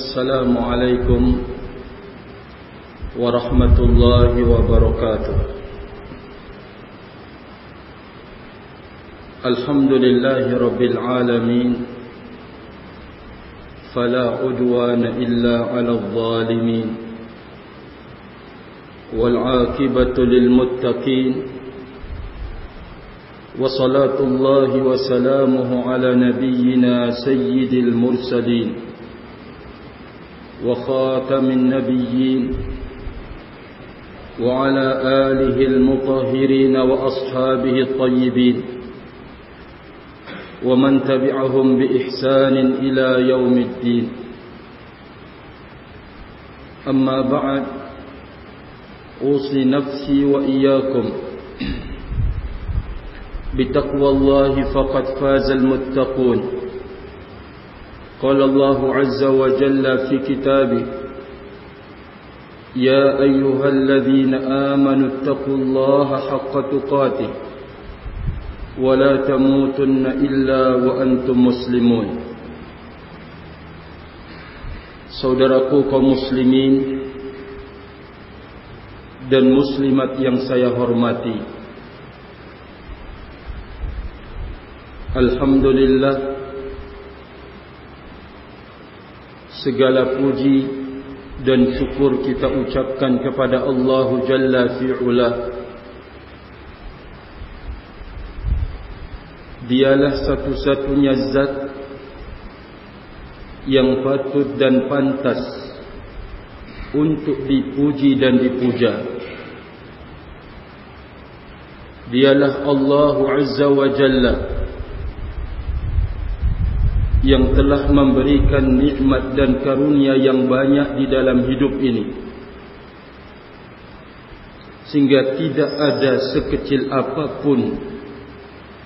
السلام عليكم ورحمة الله وبركاته. الحمد لله رب العالمين فلا عدوان إلا على الظالمين والعاقبة للمتقين وصلاة الله وسلامه على نبينا سيد المرسلين. وخاتم النبيين وعلى آله المطهرين وأصحابه الطيبين ومن تبعهم بإحسان إلى يوم الدين. أما بعد أوصي نفسي وإياكم بتقوى الله فقد فاز المتقون. قال الله عز وجل في كتابه يا أيها الذين آمنوا اتقوا الله حق تقاته ولا تموتن إلا وأنتم مسلمون Saudaraku kaum muslimin dan muslimat yang saya hormati Alhamdulillah segala puji dan syukur kita ucapkan kepada Allah Jalla fi'ula. Dialah satu-satunya zat yang patut dan pantas untuk dipuji dan dipuja. Dialah Allah Azza wa Jalla yang telah memberikan nikmat dan karunia yang banyak di dalam hidup ini. Sehingga tidak ada sekecil apapun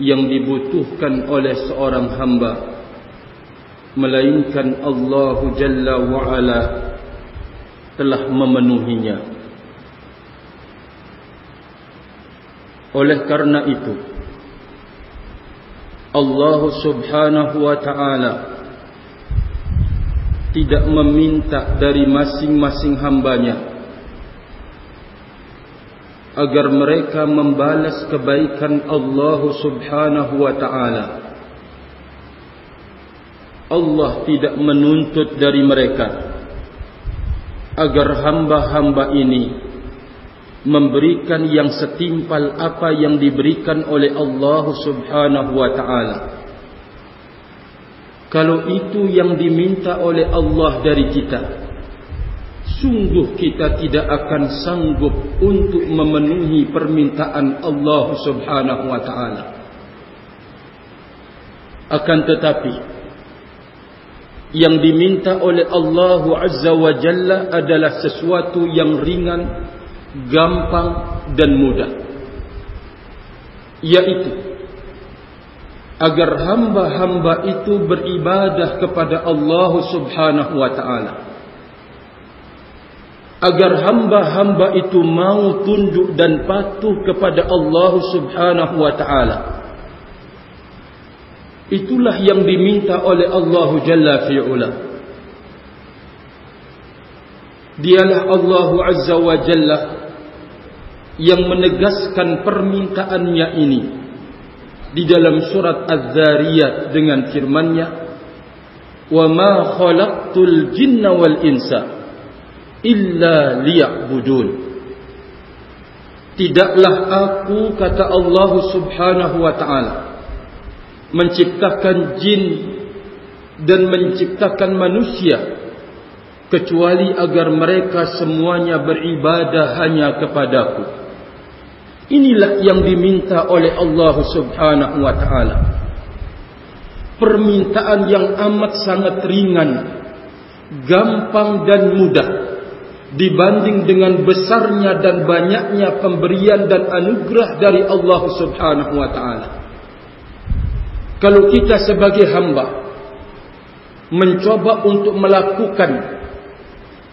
yang dibutuhkan oleh seorang hamba melainkan Allah Jalla wa Ala telah memenuhinya. Oleh karena itu Allah subhanahu wa ta'ala tidak meminta dari masing-masing hambanya agar mereka membalas kebaikan Allah subhanahu wa ta'ala. Allah tidak menuntut dari mereka agar hamba-hamba ini memberikan yang setimpal apa yang diberikan oleh Allah Subhanahu wa taala. Kalau itu yang diminta oleh Allah dari kita, sungguh kita tidak akan sanggup untuk memenuhi permintaan Allah Subhanahu wa taala. Akan tetapi yang diminta oleh Allah Azza wa Jalla adalah sesuatu yang ringan gampang dan mudah. Yaitu agar hamba-hamba itu beribadah kepada Allah Subhanahu wa taala. Agar hamba-hamba itu mau tunduk dan patuh kepada Allah Subhanahu wa taala. Itulah yang diminta oleh Allah Jalla fi'ula dialah Allah Azza wa Jalla yang menegaskan permintaannya ini di dalam surat Az-Zariyat dengan firman-Nya wa ma khalaqtul jinna wal insa illa liya'budun. Tidaklah aku kata Allah Subhanahu wa taala menciptakan jin dan menciptakan manusia kecuali agar mereka semuanya beribadah hanya kepadaku Inilah yang diminta oleh Allah Subhanahu wa taala. permintaan yang amat sangat ringan, gampang dan mudah dibanding dengan besarnya dan banyaknya pemberian dan anugerah dari Allah Subhanahu wa taala. Kalau kita sebagai hamba mencoba untuk melakukan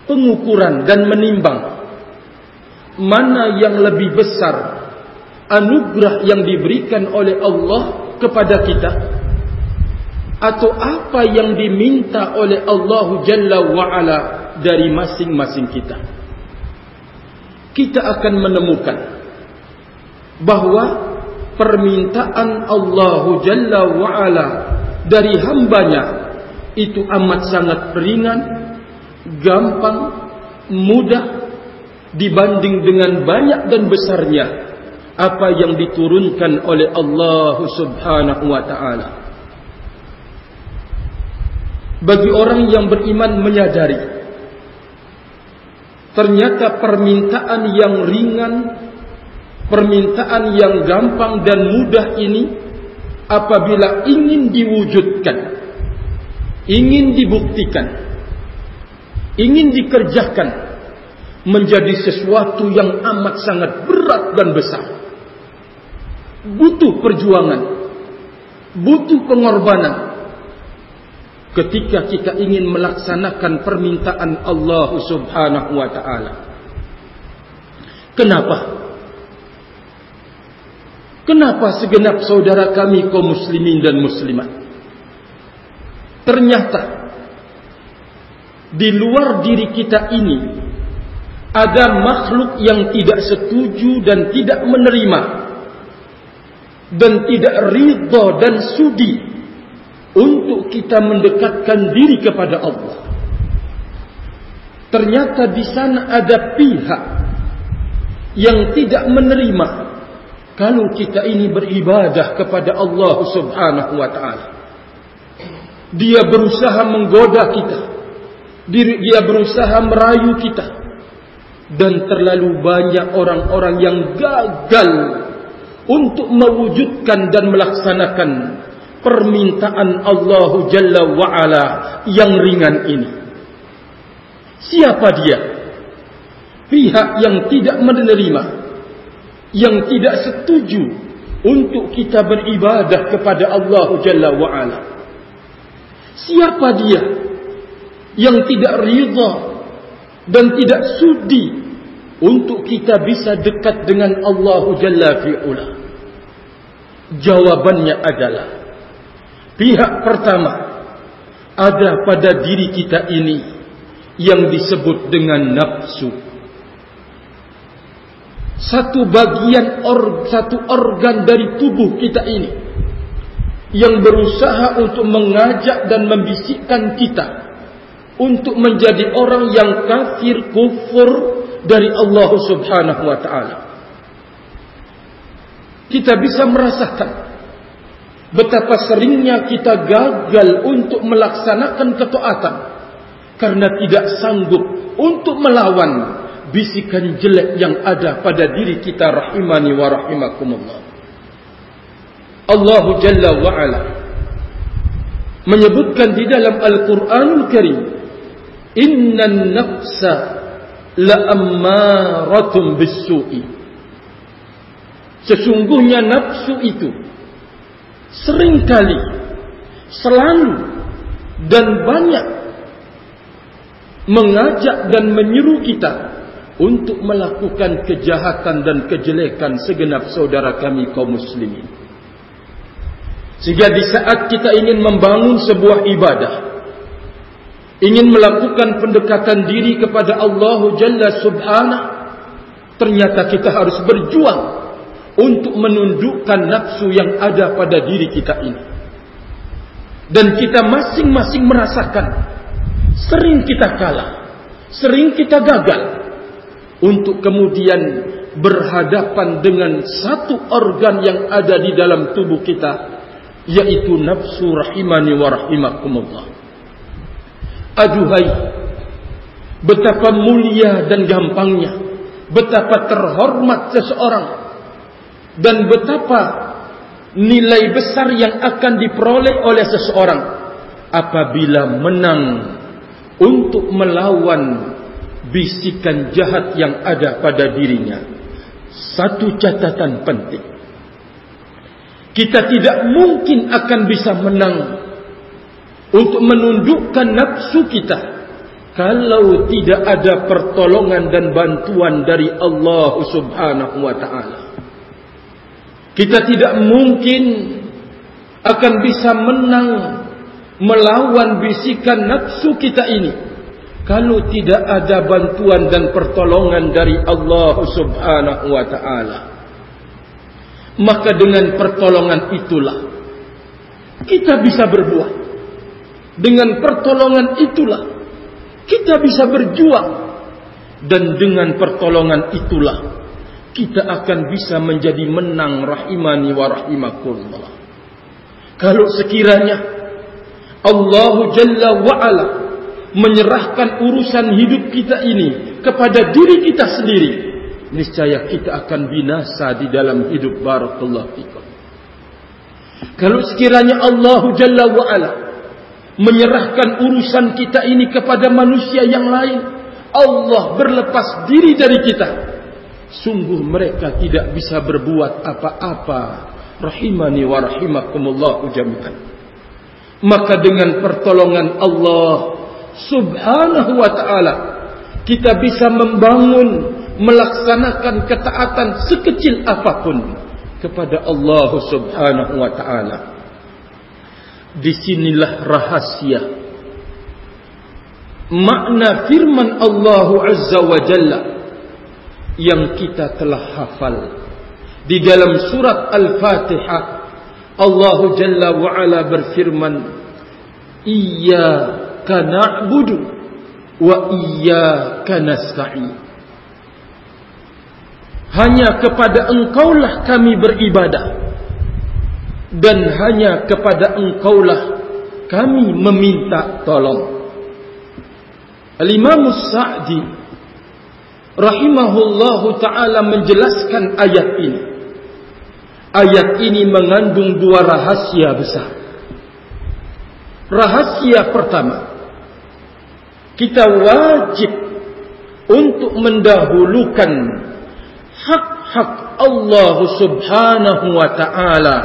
pengukuran dan menimbang mana yang lebih besar anugerah yang diberikan oleh Allah kepada kita atau apa yang diminta oleh Allah Jalla wa'ala dari masing-masing kita. Kita akan menemukan bahawa permintaan Allah Jalla wa'ala dari hambanya itu amat sangat ringan, gampang, mudah dibanding dengan banyak dan besarnya apa yang diturunkan oleh Allah Subhanahu wa taala. Bagi orang yang beriman menyadari ternyata permintaan yang ringan permintaan yang gampang dan mudah ini apabila ingin diwujudkan ingin dibuktikan ingin dikerjakan menjadi sesuatu yang amat sangat berat dan besar butuh perjuangan butuh pengorbanan ketika kita ingin melaksanakan permintaan Allah Subhanahu wa taala. Kenapa? Kenapa segenap saudara kami kaum muslimin dan muslimat ternyata di luar diri kita ini ada makhluk yang tidak setuju dan tidak menerima dan tidak ridha dan sudi untuk kita mendekatkan diri kepada Allah. Ternyata di sana ada pihak yang tidak menerima kalau kita ini beribadah kepada Allah Subhanahu wa taala. Dia berusaha menggoda kita. Dia berusaha merayu kita. Dan terlalu banyak orang-orang yang gagal untuk mewujudkan dan melaksanakan permintaan Allah Jalla wa'ala yang ringan ini. Siapa dia? Pihak yang tidak menerima, yang tidak setuju untuk kita beribadah kepada Allah Jalla wa'ala. Siapa dia yang tidak rida dan tidak sudi untuk kita bisa dekat dengan Allah Jalla fi'ula? Jawabannya adalah Pihak pertama ada pada diri kita ini yang disebut dengan nafsu. Satu bagian or, satu organ dari tubuh kita ini yang berusaha untuk mengajak dan membisikkan kita untuk menjadi orang yang kafir kufur dari Allah Subhanahu wa taala. Kita bisa merasakan betapa seringnya kita gagal untuk melaksanakan ketaatan karena tidak sanggup untuk melawan bisikan jelek yang ada pada diri kita rahimani wa rahimakumullah Allah Jalla wa Ala menyebutkan di dalam Al-Quranul Karim inna nafsa la ammaratun bisu'i sesungguhnya nafsu itu seringkali selalu dan banyak mengajak dan menyeru kita untuk melakukan kejahatan dan kejelekan segenap saudara kami kaum muslimin. Sehingga di saat kita ingin membangun sebuah ibadah, ingin melakukan pendekatan diri kepada Allah Jalla Subhanahu, ternyata kita harus berjuang untuk menundukkan nafsu yang ada pada diri kita ini. Dan kita masing-masing merasakan sering kita kalah, sering kita gagal untuk kemudian berhadapan dengan satu organ yang ada di dalam tubuh kita yaitu nafsu rahimani wa rahimakumullah. Aduhai betapa mulia dan gampangnya betapa terhormat seseorang dan betapa nilai besar yang akan diperoleh oleh seseorang apabila menang untuk melawan bisikan jahat yang ada pada dirinya. Satu catatan penting. Kita tidak mungkin akan bisa menang untuk menundukkan nafsu kita kalau tidak ada pertolongan dan bantuan dari Allah Subhanahu wa taala. Kita tidak mungkin akan bisa menang melawan bisikan nafsu kita ini kalau tidak ada bantuan dan pertolongan dari Allah Subhanahu wa taala. Maka dengan pertolongan itulah kita bisa berbuat. Dengan pertolongan itulah kita bisa berjuang dan dengan pertolongan itulah kita akan bisa menjadi menang rahimani wa rahimakumullah. Kalau sekiranya Allah Jalla wa Ala menyerahkan urusan hidup kita ini kepada diri kita sendiri, niscaya kita akan binasa di dalam hidup barakallahu fikum. Kalau sekiranya Allah Jalla wa Ala menyerahkan urusan kita ini kepada manusia yang lain, Allah berlepas diri dari kita, sungguh mereka tidak bisa berbuat apa-apa. Rahimani wa rahimakumullah jami'an. Maka dengan pertolongan Allah subhanahu wa ta'ala kita bisa membangun melaksanakan ketaatan sekecil apapun kepada Allah subhanahu wa ta'ala disinilah rahasia. Makna firman Allah azza wa jalla yang kita telah hafal. Di dalam surat Al-Fatihah Allah Jalla wa Ala berfirman Iyyaka na'budu wa iyyaka nasta'in. Hanya kepada engkaulah kami beribadah dan hanya kepada engkaulah kami meminta tolong Al-Imam Sa'di rahimahullahu taala menjelaskan ayat ini. Ayat ini mengandung dua rahasia besar. Rahasia pertama, kita wajib untuk mendahulukan hak-hak Allah Subhanahu wa taala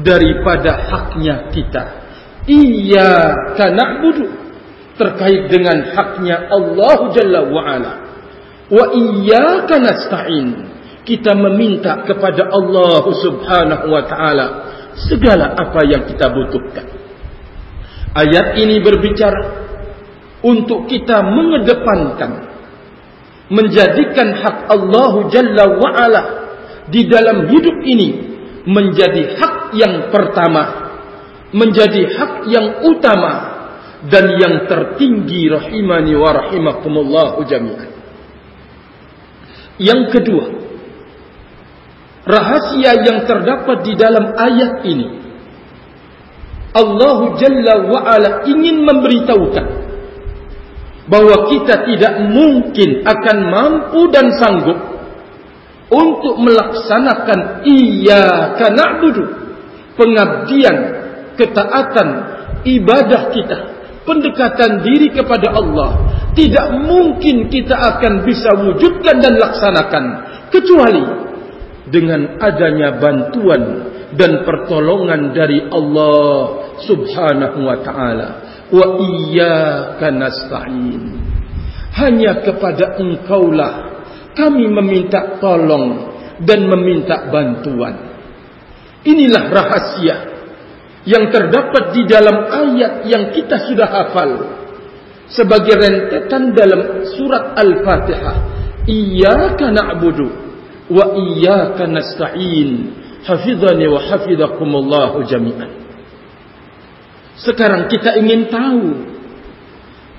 daripada haknya kita. Iyyaka na'budu terkait dengan haknya Allah Jalla wa ala wa iyyaka nasta'in kita meminta kepada Allah Subhanahu wa taala segala apa yang kita butuhkan ayat ini berbicara untuk kita mengedepankan menjadikan hak Allah Jalla wa ala di dalam hidup ini menjadi hak yang pertama menjadi hak yang utama dan yang tertinggi rahimani wa rahimakumullah jami'an. Yang kedua, rahasia yang terdapat di dalam ayat ini, Allah Jalla wa Ala ingin memberitahukan bahawa kita tidak mungkin akan mampu dan sanggup untuk melaksanakan iyyaka na'budu. Pengabdian ketaatan ibadah kita pendekatan diri kepada Allah. Tidak mungkin kita akan bisa wujudkan dan laksanakan kecuali dengan adanya bantuan dan pertolongan dari Allah Subhanahu wa taala. Wa iyyaka nasta'in. Hanya kepada engkaulah kami meminta tolong dan meminta bantuan inilah rahasia yang terdapat di dalam ayat yang kita sudah hafal sebagai rentetan dalam surat Al-Fatihah. Iyyaka na'budu wa iyyaka nasta'in. Hafizani wa hafizakumullah jami'an. Sekarang kita ingin tahu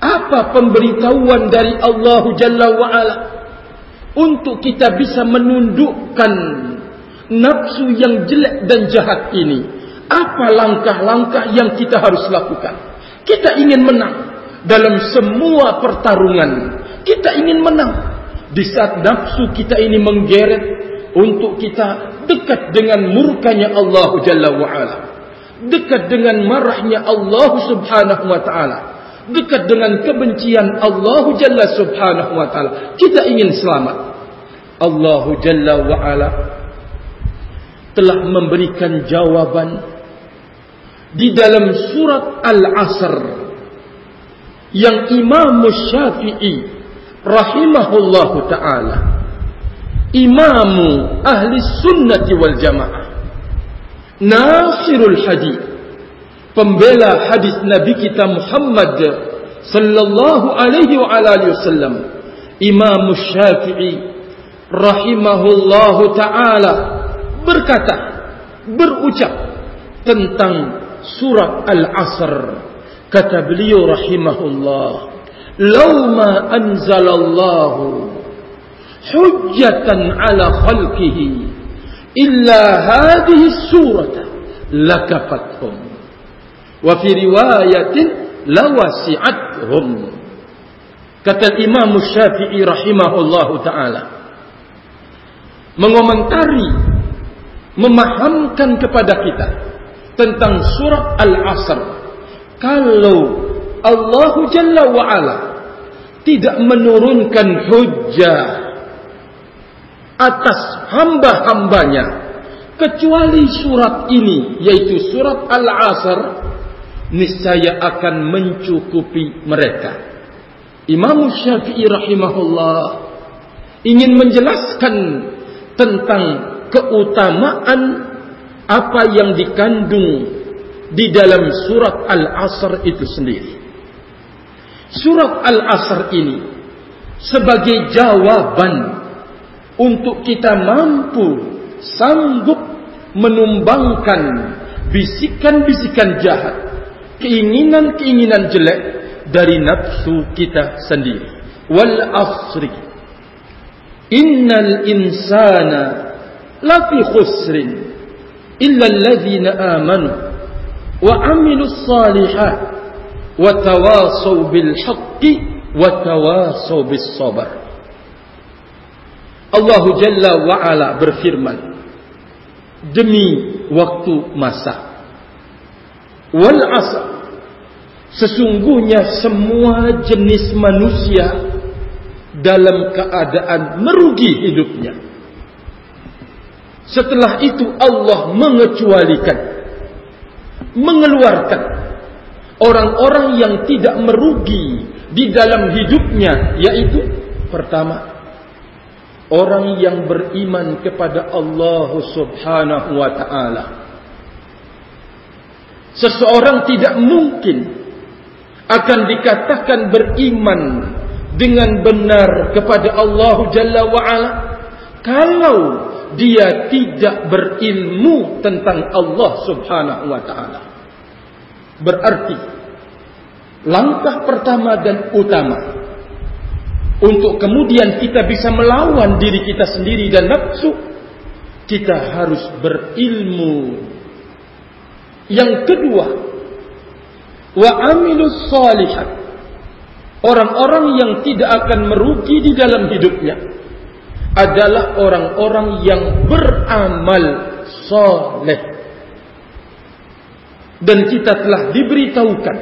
apa pemberitahuan dari Allah Jalla wa Ala untuk kita bisa menundukkan nafsu yang jelek dan jahat ini. Apa langkah-langkah yang kita harus lakukan? Kita ingin menang dalam semua pertarungan kita ingin menang di saat nafsu kita ini menggeret untuk kita dekat dengan murkanya Allah Jalla wa ala dekat dengan marahnya Allah Subhanahu wa taala dekat dengan kebencian Allah Jalla Subhanahu wa taala. Kita ingin selamat. Allah Jalla wa ala telah memberikan jawaban di dalam surat Al-Asr yang Imam Syafi'i rahimahullahu taala imamu ahli sunnati wal jamaah nasirul hadis pembela hadis nabi kita Muhammad sallallahu alaihi wasallam. Imam syafi'i rahimahullahu taala berkata berucap tentang surat al-asr. Kata beliau rahimahullah law ma anzalallahu hujjatan ala khalqihi illa hadhihi surata lakafathum wa fi riwayatin lawasi'athum. Kata Imam Syafi'i rahimahullahu taala mengomentari memahamkan kepada kita tentang surat al-asr kalau Allah Jalla wa ala tidak menurunkan hujjah atas hamba-hambanya kecuali surat ini yaitu surat Al-Asr niscaya akan mencukupi mereka. Imam Syafi'i rahimahullah ingin menjelaskan tentang keutamaan apa yang dikandung di dalam surat Al-Asr itu sendiri. Surat Al-Asr ini sebagai jawaban untuk kita mampu sanggup menumbangkan bisikan-bisikan jahat, keinginan-keinginan jelek dari nafsu kita sendiri. Wal asri. Innal insana lafi khusrin illa alladhina amanu wa amilus salihat wa tawasaw bil haqqi wa tawasaw bis sabr. Allah Jalla wa'ala berfirman demi waktu masa wal asa sesungguhnya semua jenis manusia dalam keadaan merugi hidupnya. Setelah itu Allah mengecualikan mengeluarkan orang-orang yang tidak merugi di dalam hidupnya yaitu pertama orang yang beriman kepada Allah Subhanahu wa taala seseorang tidak mungkin akan dikatakan beriman dengan benar kepada Allah Jalla wa ala kalau dia tidak berilmu tentang Allah Subhanahu wa taala. Berarti langkah pertama dan utama untuk kemudian kita bisa melawan diri kita sendiri dan nafsu kita harus berilmu yang kedua wa amilus salihat orang-orang yang tidak akan merugi di dalam hidupnya adalah orang-orang yang beramal saleh dan kita telah diberitahukan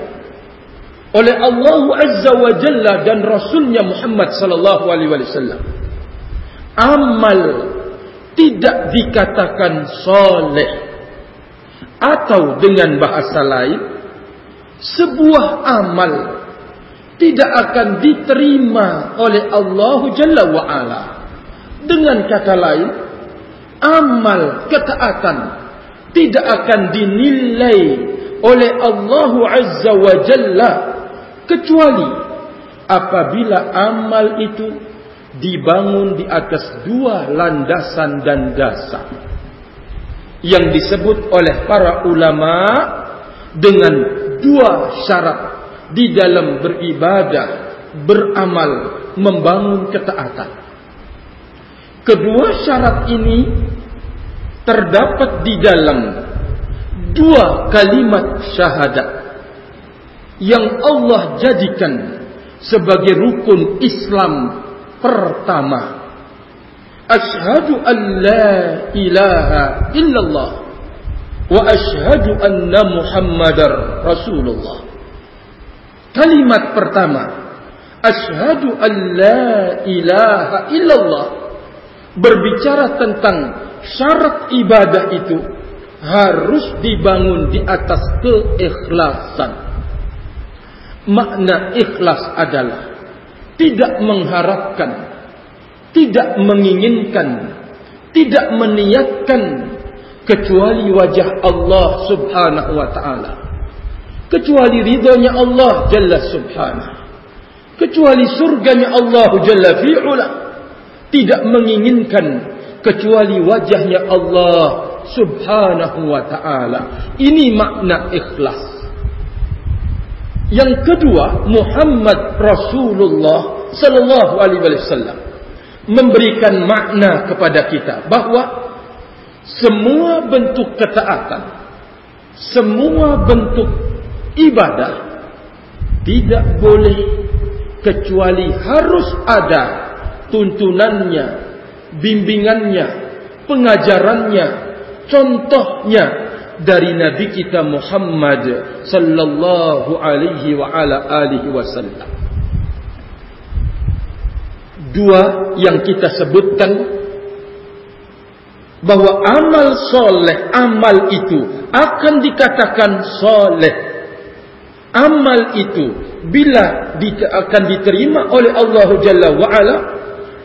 oleh Allah Azza wa Jalla dan Rasulnya Muhammad sallallahu alaihi wasallam. Amal tidak dikatakan soleh atau dengan bahasa lain sebuah amal tidak akan diterima oleh Allah Jalla wa Ala. Dengan kata lain, amal ketaatan tidak akan dinilai oleh Allah Azza wa Jalla kecuali apabila amal itu dibangun di atas dua landasan dan dasar yang disebut oleh para ulama dengan dua syarat di dalam beribadah, beramal, membangun ketaatan. Kedua syarat ini terdapat di dalam dua kalimat syahadat yang Allah jadikan sebagai rukun Islam pertama Ashhadu an la ilaha illallah wa ashhadu anna Muhammadar Rasulullah. Kalimat pertama, ashhadu an la ilaha illallah berbicara tentang syarat ibadah itu harus dibangun di atas keikhlasan. Makna ikhlas adalah tidak mengharapkan, tidak menginginkan, tidak meniatkan kecuali wajah Allah Subhanahu wa taala. Kecuali ridhonya Allah Jalla Subhanahu. Kecuali surganya Allah Jalla fi'ula. Tidak menginginkan kecuali wajahnya Allah Subhanahu wa taala. Ini makna ikhlas. Yang kedua, Muhammad Rasulullah sallallahu alaihi wasallam memberikan makna kepada kita bahawa semua bentuk ketaatan, semua bentuk ibadah tidak boleh kecuali harus ada tuntunannya, bimbingannya, pengajarannya, contohnya dari Nabi kita Muhammad sallallahu alaihi wa ala alihi wasallam. Dua yang kita sebutkan bahwa amal soleh, amal itu akan dikatakan soleh. Amal itu bila di, akan diterima oleh Allah Jalla wa'ala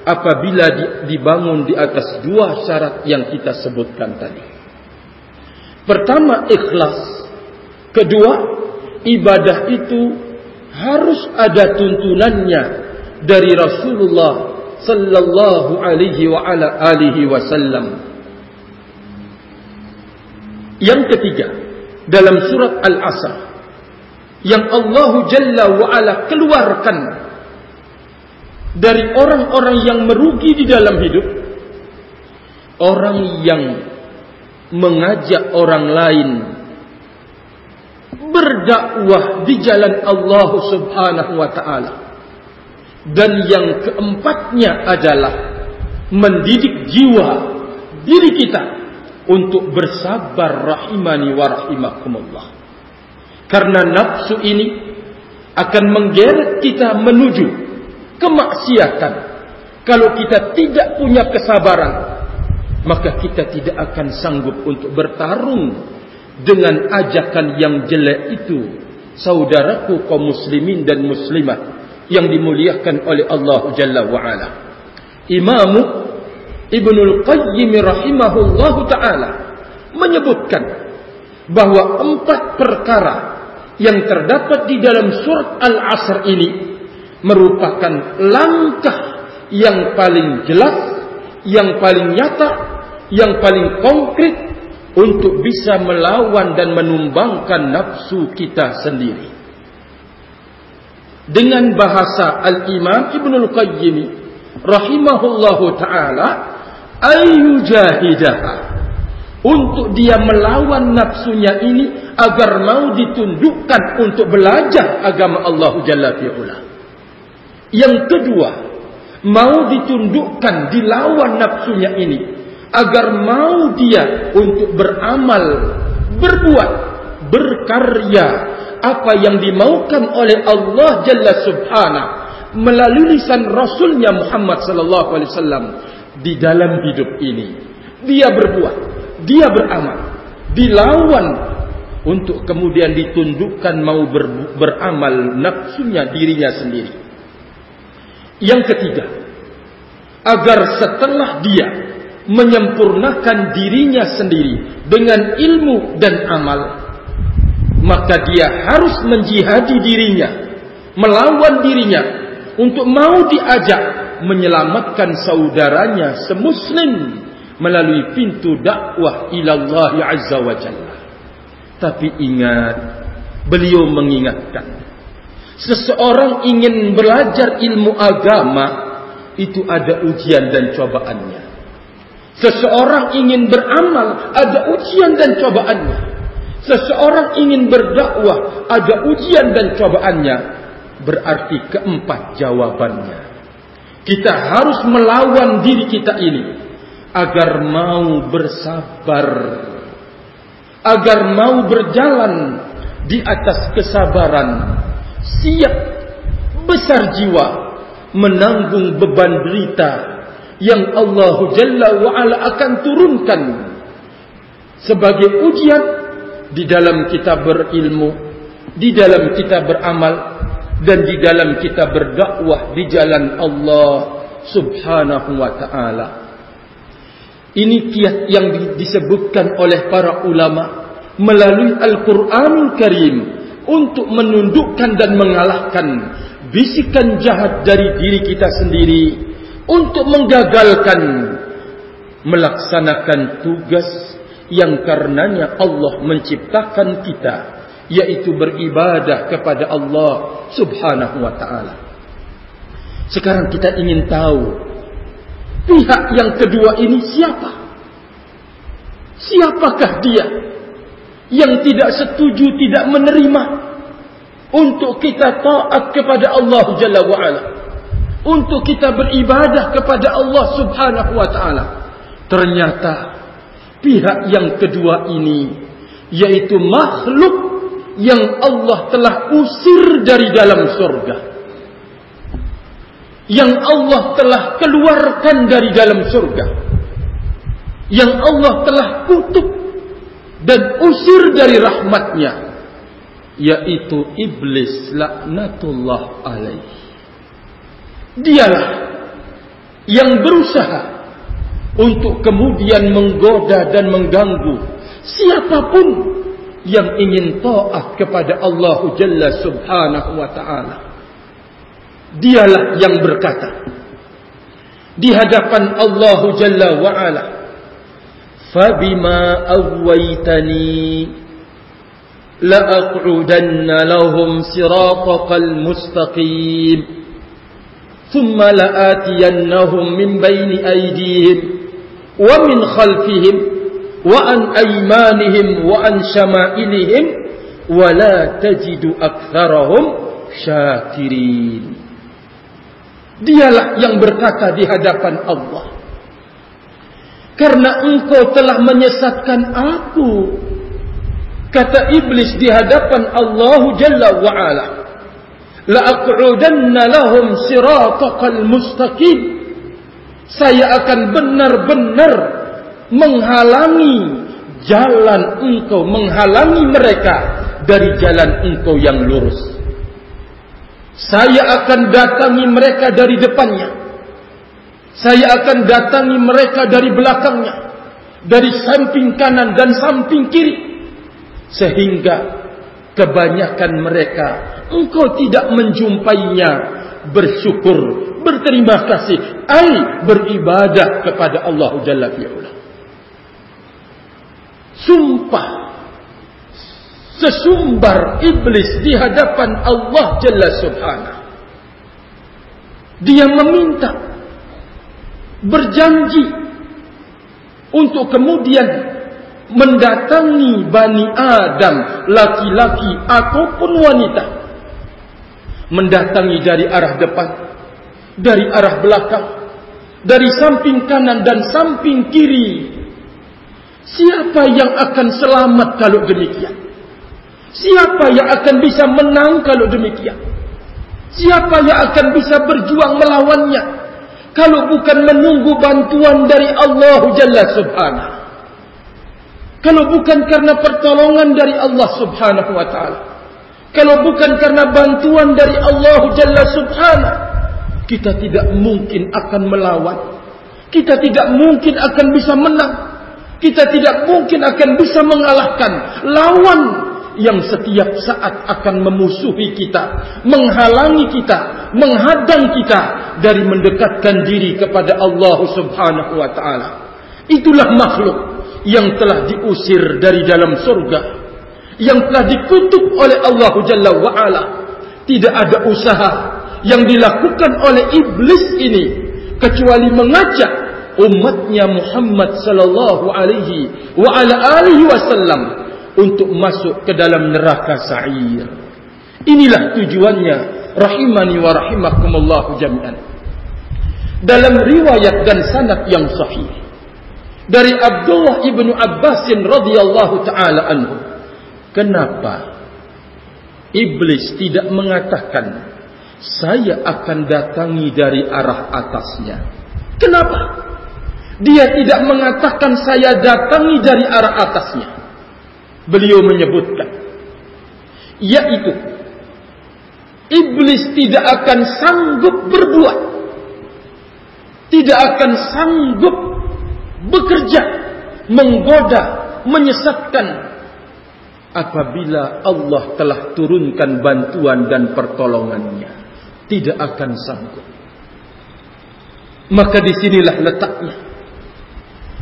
apabila di, dibangun di atas dua syarat yang kita sebutkan tadi. Pertama ikhlas. Kedua ibadah itu harus ada tuntunannya dari Rasulullah sallallahu alaihi wa ala alihi wasallam. Yang ketiga dalam surat Al-Asr yang Allah Jalla wa Ala keluarkan dari orang-orang yang merugi di dalam hidup orang yang mengajak orang lain berdakwah di jalan Allah Subhanahu wa taala dan yang keempatnya adalah mendidik jiwa diri kita untuk bersabar rahimani wa rahimakumullah. Karena nafsu ini akan menggeret kita menuju kemaksiatan. Kalau kita tidak punya kesabaran, maka kita tidak akan sanggup untuk bertarung dengan ajakan yang jelek itu. Saudaraku kaum muslimin dan muslimat yang dimuliakan oleh Allah Jalla wa'ala. Imamu Ibnul Qayyim rahimahullah taala menyebutkan bahwa empat perkara yang terdapat di dalam surat Al-Asr ini merupakan langkah yang paling jelas, yang paling nyata, yang paling konkret untuk bisa melawan dan menumbangkan nafsu kita sendiri. Dengan bahasa Al-Imam Ibnul Qayyim rahimahullahu taala ayu jahidaha untuk dia melawan nafsunya ini agar mau ditundukkan untuk belajar agama Allah Jalla fi'ula. Yang kedua, mau ditundukkan dilawan nafsunya ini agar mau dia untuk beramal, berbuat, berkarya apa yang dimaukan oleh Allah Jalla Subhanahu melalui lisan Rasulnya Muhammad sallallahu alaihi wasallam di dalam hidup ini. Dia berbuat, dia beramal, dilawan untuk kemudian ditundukkan mau ber, beramal nafsunya dirinya sendiri. Yang ketiga, agar setelah dia menyempurnakan dirinya sendiri dengan ilmu dan amal, maka dia harus menjihadi dirinya, melawan dirinya untuk mau diajak menyelamatkan saudaranya semuslim melalui pintu dakwah ila Allah Azza wa Jalla. Tapi ingat, beliau mengingatkan, seseorang ingin belajar ilmu agama, itu ada ujian dan cobaannya. Seseorang ingin beramal, ada ujian dan cobaannya. Seseorang ingin berdakwah, ada ujian dan cobaannya. Berarti keempat jawabannya Kita harus melawan diri kita ini agar mau bersabar, agar mau berjalan di atas kesabaran, siap besar jiwa menanggung beban derita yang Allah Jalla wa Ala akan turunkan sebagai ujian di dalam kita berilmu, di dalam kita beramal dan di dalam kita berdakwah di jalan Allah Subhanahu wa taala. Ini kiat yang disebutkan oleh para ulama melalui Al-Qur'anul Karim untuk menundukkan dan mengalahkan bisikan jahat dari diri kita sendiri untuk menggagalkan melaksanakan tugas yang karenanya Allah menciptakan kita yaitu beribadah kepada Allah Subhanahu wa taala. Sekarang kita ingin tahu pihak yang kedua ini siapa? Siapakah dia yang tidak setuju tidak menerima untuk kita taat kepada Allah Jalla wa ala? Untuk kita beribadah kepada Allah Subhanahu wa taala. Ternyata pihak yang kedua ini yaitu makhluk yang Allah telah usir dari dalam surga. Yang Allah telah keluarkan dari dalam surga. Yang Allah telah kutuk dan usir dari rahmatnya yaitu iblis laknatullah alaih. Dialah yang berusaha untuk kemudian menggoda dan mengganggu siapapun yang ingin taat kepada Allah Jalla Subhanahu wa taala. Dialah yang berkata di hadapan Allah Jalla wa ala, "Fabima awaitani la aq'udanna lahum siratal mustaqim." ثم لآتينهم من بين أيديهم wa min khalfihim wa an aymanihim wa an shama'ilihim wa la tajidu aktsarahum syakirin. Dialah yang berkata di hadapan Allah Karena engkau telah menyesatkan aku kata iblis di hadapan Allah jalla wa ala la aq'udanna lahum siratal mustaqim saya akan benar-benar menghalangi jalan engkau, menghalangi mereka dari jalan engkau yang lurus. Saya akan datangi mereka dari depannya. Saya akan datangi mereka dari belakangnya. Dari samping kanan dan samping kiri. Sehingga kebanyakan mereka engkau tidak menjumpainya bersyukur berterima kasih, ai beribadah kepada Allah Jalla fi'ala. Sumpah sesumbar iblis di hadapan Allah Jalla subhanahu. Dia meminta berjanji untuk kemudian mendatangi Bani Adam laki-laki ataupun wanita mendatangi dari arah depan dari arah belakang, dari samping kanan dan samping kiri. Siapa yang akan selamat kalau demikian? Siapa yang akan bisa menang kalau demikian? Siapa yang akan bisa berjuang melawannya? Kalau bukan menunggu bantuan dari Allah Jalla Subhanahu. Kalau bukan karena pertolongan dari Allah Subhanahu wa taala. Kalau bukan karena bantuan dari Allah Jalla Subhanahu kita tidak mungkin akan melawan. Kita tidak mungkin akan bisa menang. Kita tidak mungkin akan bisa mengalahkan lawan yang setiap saat akan memusuhi kita, menghalangi kita, menghadang kita dari mendekatkan diri kepada Allah Subhanahu wa taala. Itulah makhluk yang telah diusir dari dalam surga, yang telah dikutuk oleh Allah Jalla wa ala. Tidak ada usaha yang dilakukan oleh iblis ini kecuali mengajak umatnya Muhammad sallallahu alaihi wa ala alihi wasallam untuk masuk ke dalam neraka sa'ir. Inilah tujuannya rahimani wa rahimakumullah jami'an. dalam riwayat dan sanad yang sahih dari Abdullah ibnu Abbas radhiyallahu taala anhu kenapa iblis tidak mengatakan saya akan datangi dari arah atasnya. Kenapa? Dia tidak mengatakan saya datangi dari arah atasnya. Beliau menyebutkan yaitu iblis tidak akan sanggup berbuat tidak akan sanggup bekerja menggoda menyesatkan apabila Allah telah turunkan bantuan dan pertolongannya tidak akan sanggup. Maka disinilah letaknya.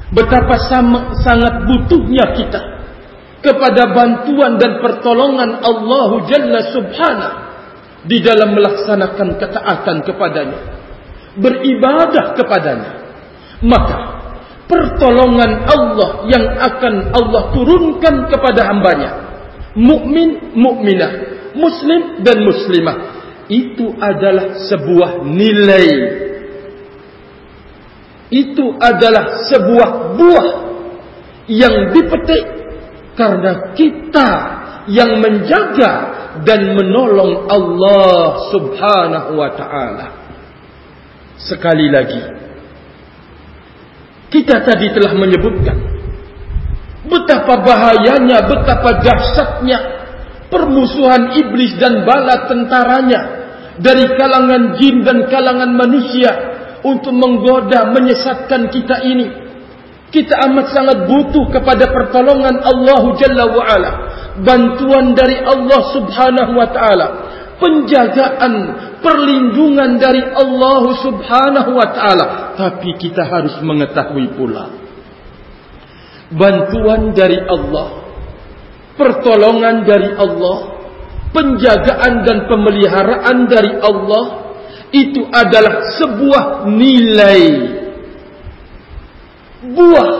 Betapa sama, sangat butuhnya kita kepada bantuan dan pertolongan Allah Jalla Subhanahu di dalam melaksanakan ketaatan kepadanya beribadah kepadanya. Maka pertolongan Allah yang akan Allah turunkan kepada hambanya mukmin mukminah muslim dan muslimah itu adalah sebuah nilai. Itu adalah sebuah buah yang dipetik karena kita yang menjaga dan menolong Allah Subhanahu wa taala. Sekali lagi kita tadi telah menyebutkan betapa bahayanya betapa dahsyatnya permusuhan iblis dan bala tentaranya dari kalangan jin dan kalangan manusia untuk menggoda menyesatkan kita ini. Kita amat sangat butuh kepada pertolongan Allah Jalla wa ala bantuan dari Allah Subhanahu wa taala penjagaan perlindungan dari Allah Subhanahu wa taala. Tapi kita harus mengetahui pula bantuan dari Allah pertolongan dari Allah penjagaan dan pemeliharaan dari Allah itu adalah sebuah nilai. Buah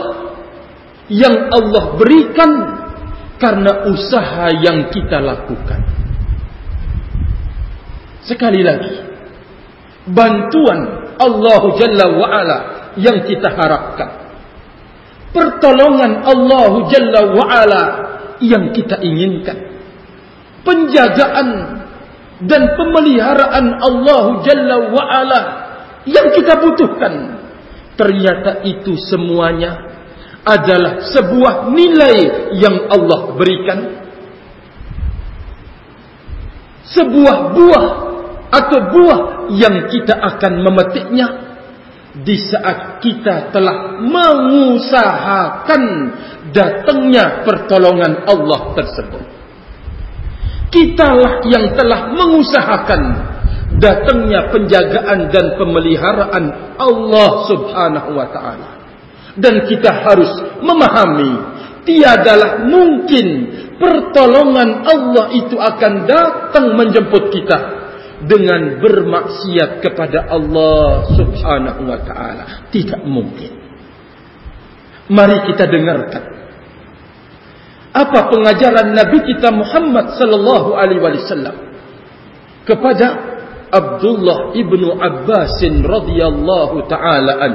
yang Allah berikan karena usaha yang kita lakukan. Sekali lagi Bantuan Allah Jalla wa'ala Yang kita harapkan. Pertolongan Allah Jalla wa'ala Yang kita inginkan Penjagaan Dan pemeliharaan Allah Jalla wa'ala Yang kita butuhkan Ternyata itu semuanya Adalah sebuah nilai Yang Allah berikan Sebuah buah atau buah yang kita akan memetiknya di saat kita telah mengusahakan datangnya pertolongan Allah tersebut. Kitalah yang telah mengusahakan datangnya penjagaan dan pemeliharaan Allah Subhanahu wa taala. Dan kita harus memahami tiadalah mungkin pertolongan Allah itu akan datang menjemput kita dengan bermaksiat kepada Allah Subhanahu wa taala. Tidak mungkin. Mari kita dengarkan apa pengajaran nabi kita Muhammad sallallahu alaihi wasallam? Kepada Abdullah ibnu Abbas radhiyallahu taala an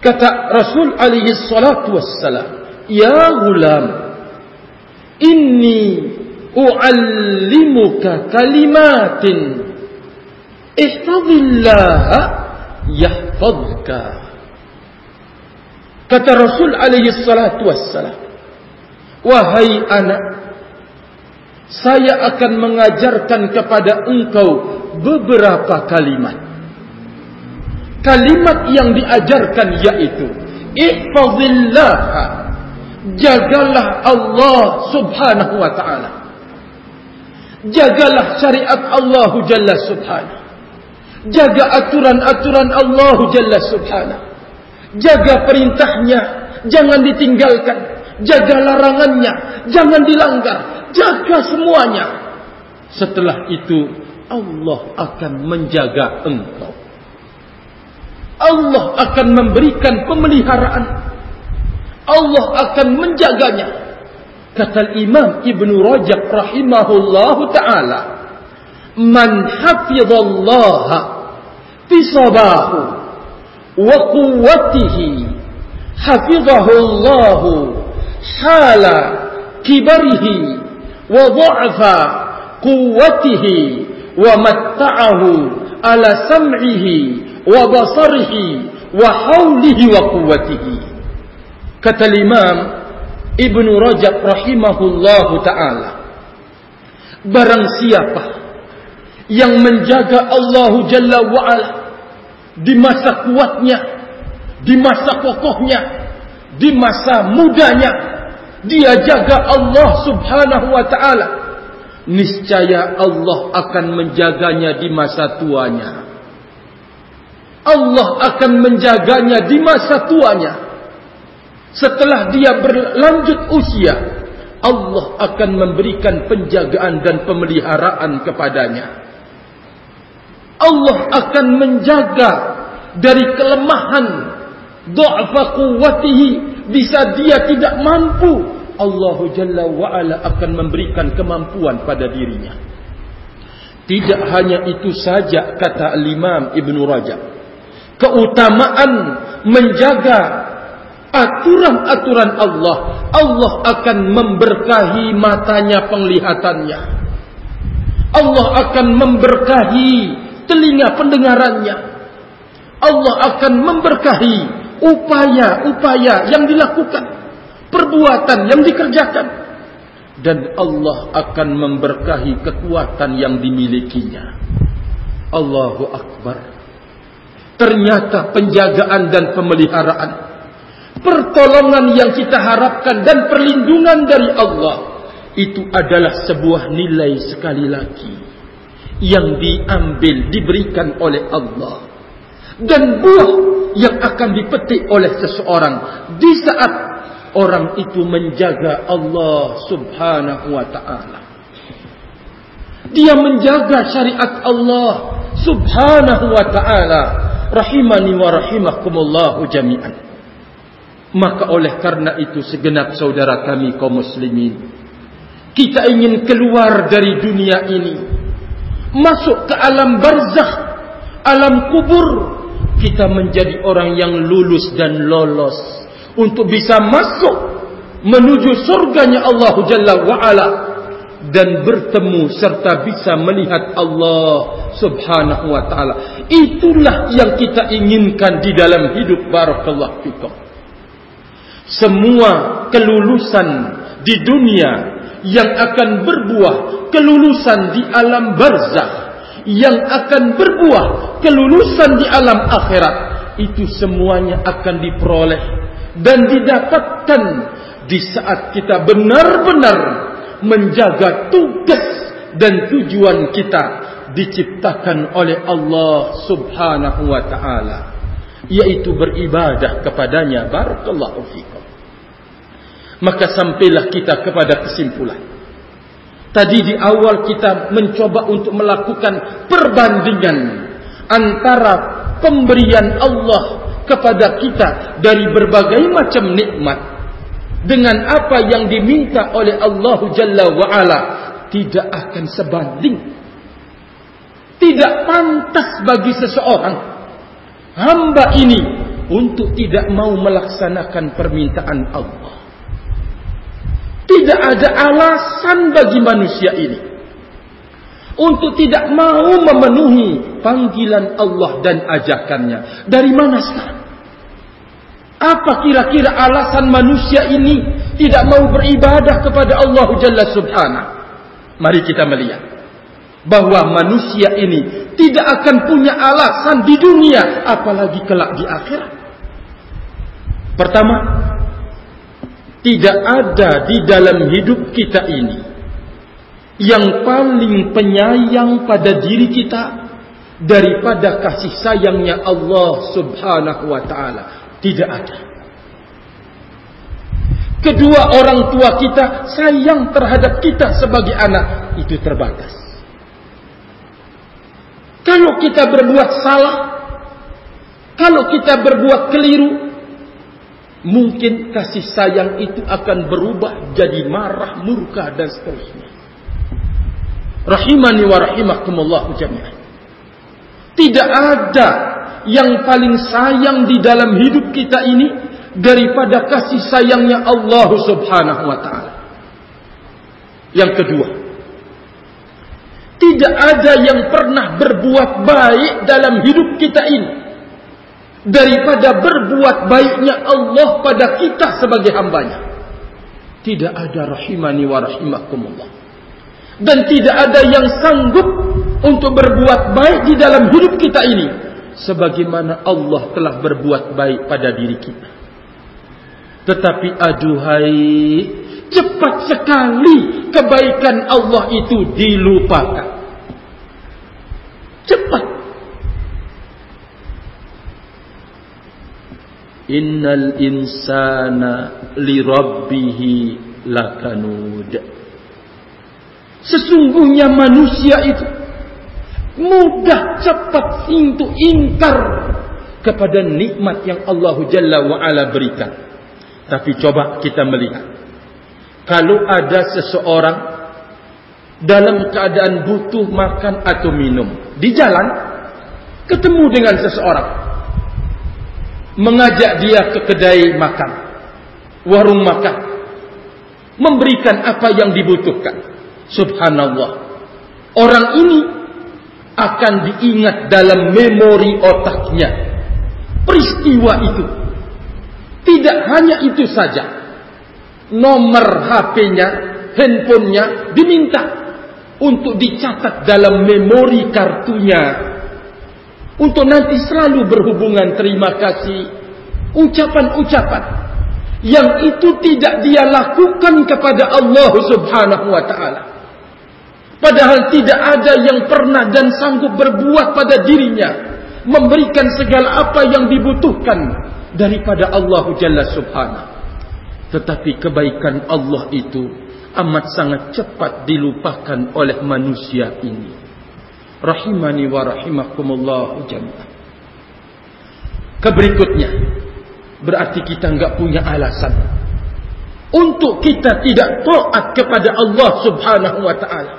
kata Rasul alaihi salatu wassalam ya gulam inni uallimuka kalimatin. Ihfazillaha yahfazka kata rasul alaihi salatu wassalam wahai anak saya akan mengajarkan kepada engkau beberapa kalimat kalimat yang diajarkan yaitu ihfazillaha jagalah Allah subhanahu wa ta'ala Jagalah syariat Allah Jalla Subhanahu. Jaga aturan-aturan Allah Jalla Subhanahu. Jaga perintahnya, jangan ditinggalkan. Jaga larangannya, jangan dilanggar. Jaga semuanya. Setelah itu, Allah akan menjaga engkau. Allah akan memberikan pemeliharaan. Allah akan menjaganya. Kata Imam Ibn Rajab rahimahullah ta'ala. Man hafidhallaha fi wa quwwatihi. Hafizahu Allah hala kibarihi wa dha'fa quwwatihi wa matta'ahu ala sam'ihi wa wa wa kata Imam Ibn Rajab rahimahullahu taala barang siapa yang menjaga Allah Jalla wa'ala di masa kuatnya, di masa kokohnya, di masa mudanya, dia jaga Allah subhanahu wa ta'ala. Niscaya Allah akan menjaganya di masa tuanya. Allah akan menjaganya di masa tuanya. Setelah dia berlanjut usia, Allah akan memberikan penjagaan dan pemeliharaan kepadanya. Allah akan menjaga dari kelemahan dha'fa quwwatihi. Bisa dia tidak mampu Allah Jalla wa Ala akan memberikan kemampuan pada dirinya. Tidak hanya itu saja kata Imam Ibn Rajab. Keutamaan menjaga aturan-aturan Allah. Allah akan memberkahi matanya penglihatannya. Allah akan memberkahi telinga pendengarannya. Allah akan memberkahi upaya-upaya yang dilakukan, perbuatan yang dikerjakan dan Allah akan memberkahi kekuatan yang dimilikinya. Allahu akbar. Ternyata penjagaan dan pemeliharaan pertolongan yang kita harapkan dan perlindungan dari Allah itu adalah sebuah nilai sekali lagi yang diambil diberikan oleh Allah. Dan buah yang akan dipetik oleh seseorang di saat orang itu menjaga Allah Subhanahu wa taala. Dia menjaga syariat Allah Subhanahu wa taala. Rahimani wa rahimakumullah jami'an. Maka oleh karena itu segenap saudara kami kaum muslimin kita ingin keluar dari dunia ini masuk ke alam barzakh, alam kubur, kita menjadi orang yang lulus dan lolos untuk bisa masuk menuju surganya Allah Jalla wa'ala dan bertemu serta bisa melihat Allah subhanahu wa ta'ala. Itulah yang kita inginkan di dalam hidup barakallahu fikum. Semua kelulusan di dunia yang akan berbuah kelulusan di alam barzah yang akan berbuah kelulusan di alam akhirat itu semuanya akan diperoleh dan didapatkan di saat kita benar-benar menjaga tugas dan tujuan kita diciptakan oleh Allah Subhanahu wa taala yaitu beribadah kepadanya. Barakallahu fikum maka sampailah kita kepada kesimpulan Tadi di awal kita mencoba untuk melakukan perbandingan antara pemberian Allah kepada kita dari berbagai macam nikmat dengan apa yang diminta oleh Allah Jalla wa Ala tidak akan sebanding. Tidak pantas bagi seseorang hamba ini untuk tidak mau melaksanakan permintaan Allah. Tidak ada alasan bagi manusia ini untuk tidak mau memenuhi panggilan Allah dan ajakannya. Dari mana sekarang? Apa kira-kira alasan manusia ini tidak mau beribadah kepada Allah Jalla Subhanahu? Mari kita melihat bahawa manusia ini tidak akan punya alasan di dunia apalagi kelak di akhirat. Pertama, tidak ada di dalam hidup kita ini yang paling penyayang pada diri kita daripada kasih sayangnya Allah Subhanahu wa taala. Tidak ada. Kedua orang tua kita sayang terhadap kita sebagai anak. Itu terbatas. Kalau kita berbuat salah kalau kita berbuat keliru mungkin kasih sayang itu akan berubah jadi marah, murka dan seterusnya. Rahimani wa rahimakumullah jami'an. Tidak ada yang paling sayang di dalam hidup kita ini daripada kasih sayangnya Allah Subhanahu wa taala. Yang kedua, tidak ada yang pernah berbuat baik dalam hidup kita ini daripada berbuat baiknya Allah pada kita sebagai hambanya. Tidak ada rahimani wa rahimakumullah. Dan tidak ada yang sanggup untuk berbuat baik di dalam hidup kita ini sebagaimana Allah telah berbuat baik pada diri kita. Tetapi aduhai cepat sekali kebaikan Allah itu dilupakan. Cepat. Innal insana li rabbih lakanud. Sesungguhnya manusia itu mudah cepat untuk ingkar kepada nikmat yang Allah Jalla wa Ala berikan. Tapi coba kita melihat kalau ada seseorang dalam keadaan butuh makan atau minum di jalan ketemu dengan seseorang mengajak dia ke kedai makan warung makan memberikan apa yang dibutuhkan. Subhanallah. Orang ini akan diingat dalam memori otaknya peristiwa itu. Tidak hanya itu saja. Nomor HP-nya, handphonenya diminta untuk dicatat dalam memori kartunya. Untuk nanti selalu berhubungan terima kasih, ucapan-ucapan yang itu tidak dia lakukan kepada Allah Subhanahu wa taala. Padahal tidak ada yang pernah dan sanggup berbuat pada dirinya memberikan segala apa yang dibutuhkan daripada Allah Jalla Subhanahu tetapi kebaikan Allah itu amat sangat cepat dilupakan oleh manusia ini. Rahimani wa rahimakumullah jami'an. Keberikutnya, berarti kita enggak punya alasan untuk kita tidak taat kepada Allah Subhanahu wa taala.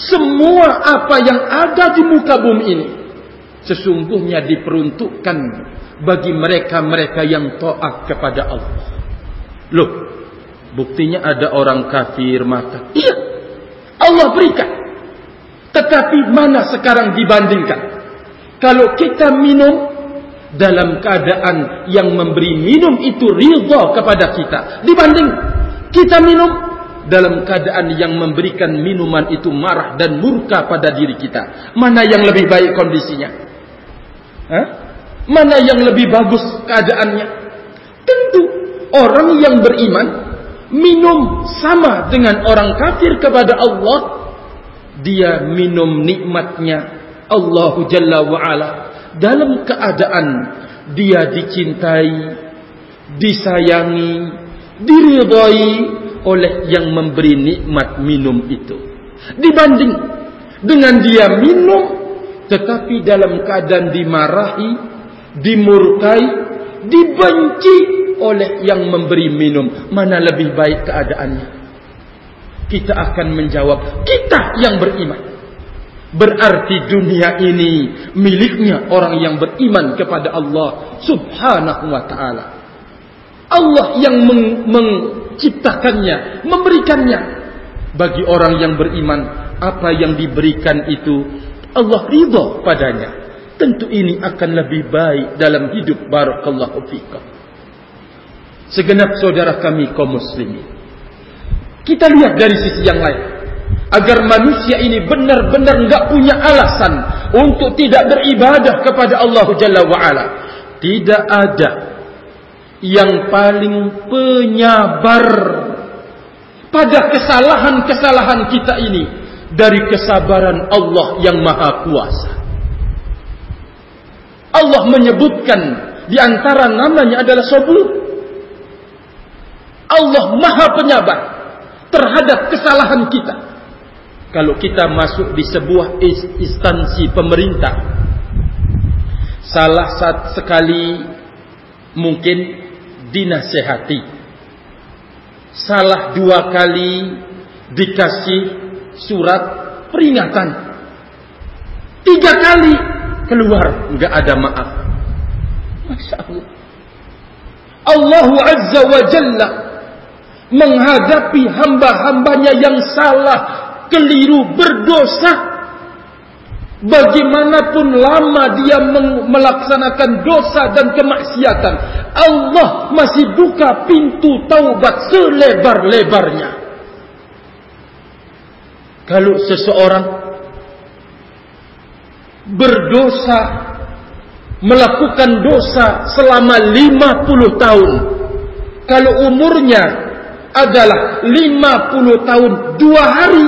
Semua apa yang ada di muka bumi ini sesungguhnya diperuntukkan bagi mereka-mereka yang taat kepada Allah. Loh, buktinya ada orang kafir maka iya, Allah berikan. Tetapi mana sekarang dibandingkan? Kalau kita minum dalam keadaan yang memberi minum itu ridha kepada kita, dibanding kita minum dalam keadaan yang memberikan minuman itu marah dan murka pada diri kita, mana yang lebih baik kondisinya? Hah? Mana yang lebih bagus keadaannya? Tentu orang yang beriman minum sama dengan orang kafir kepada Allah dia minum nikmatnya Allah Jalla wa Ala dalam keadaan dia dicintai disayangi diridhai oleh yang memberi nikmat minum itu. Dibanding dengan dia minum tetapi dalam keadaan dimarahi dimurkai dibenci oleh yang memberi minum. Mana lebih baik keadaannya kita akan menjawab kita yang beriman. Berarti dunia ini miliknya orang yang beriman kepada Allah subhanahu wa ta'ala. Allah yang menciptakannya memberikannya. Bagi orang yang beriman apa yang diberikan itu Allah ridha padanya. Tentu ini akan lebih baik dalam hidup. Barakallahu fikum. Segenap saudara kami kaum muslimin. Kita lihat dari sisi yang lain. Agar manusia ini benar-benar enggak punya alasan untuk tidak beribadah kepada Allah Jalla wa'ala. Tidak ada yang paling penyabar pada kesalahan-kesalahan kita ini dari kesabaran Allah yang maha kuasa. Allah menyebutkan di antara namanya adalah sabur. Allah maha penyabar terhadap kesalahan kita. Kalau kita masuk di sebuah instansi pemerintah, salah satu sekali mungkin dinasehati, salah dua kali dikasih surat peringatan, tiga kali keluar enggak ada maaf. Masya Allah. Allah Azza wa Jalla menghadapi hamba-hambanya yang salah, keliru, berdosa. Bagaimanapun lama dia melaksanakan dosa dan kemaksiatan, Allah masih buka pintu taubat selebar-lebarnya. Kalau seseorang berdosa melakukan dosa selama 50 tahun kalau umurnya adalah 50 tahun dua hari